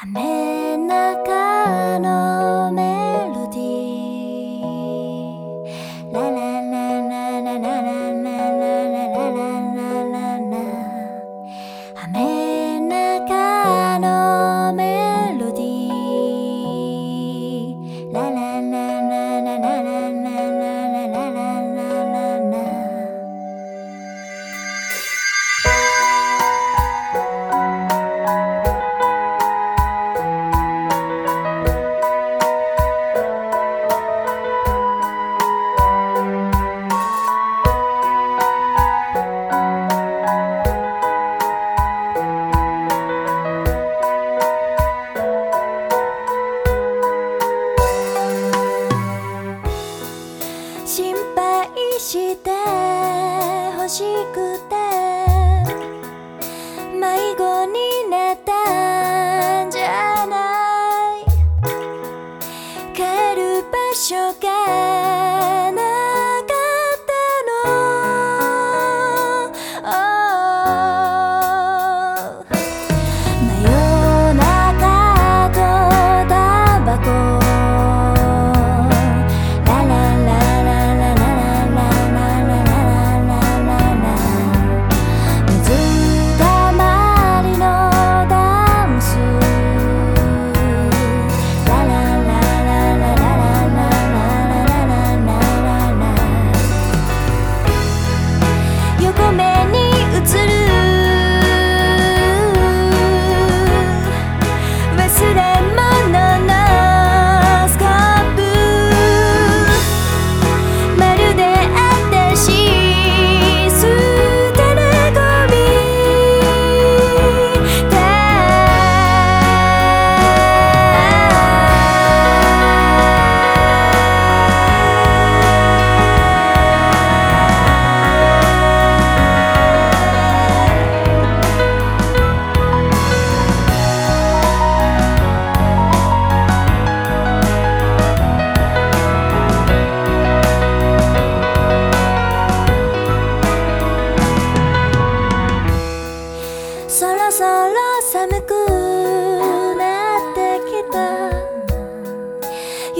雨中のして。迷子になったんじゃない。帰る場所が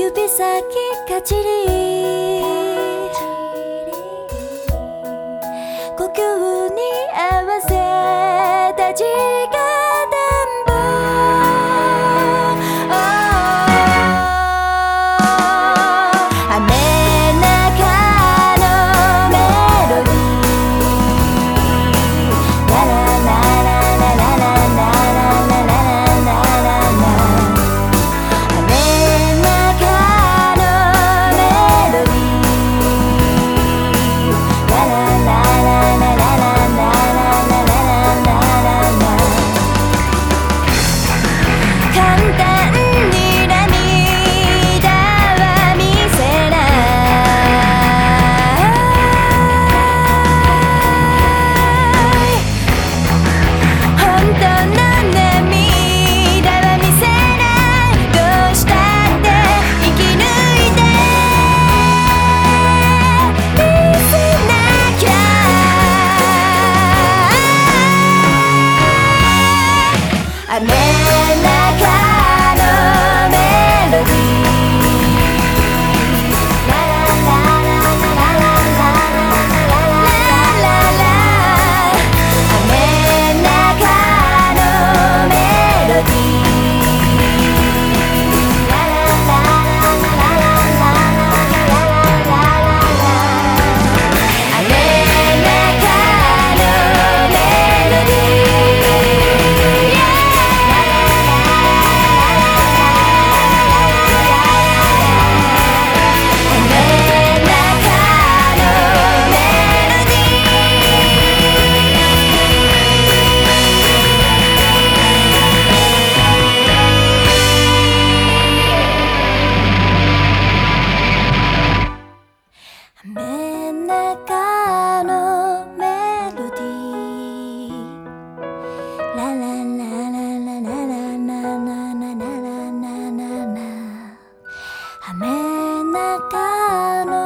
指先かちり。呼吸に合わせたじ bad man. 雨中の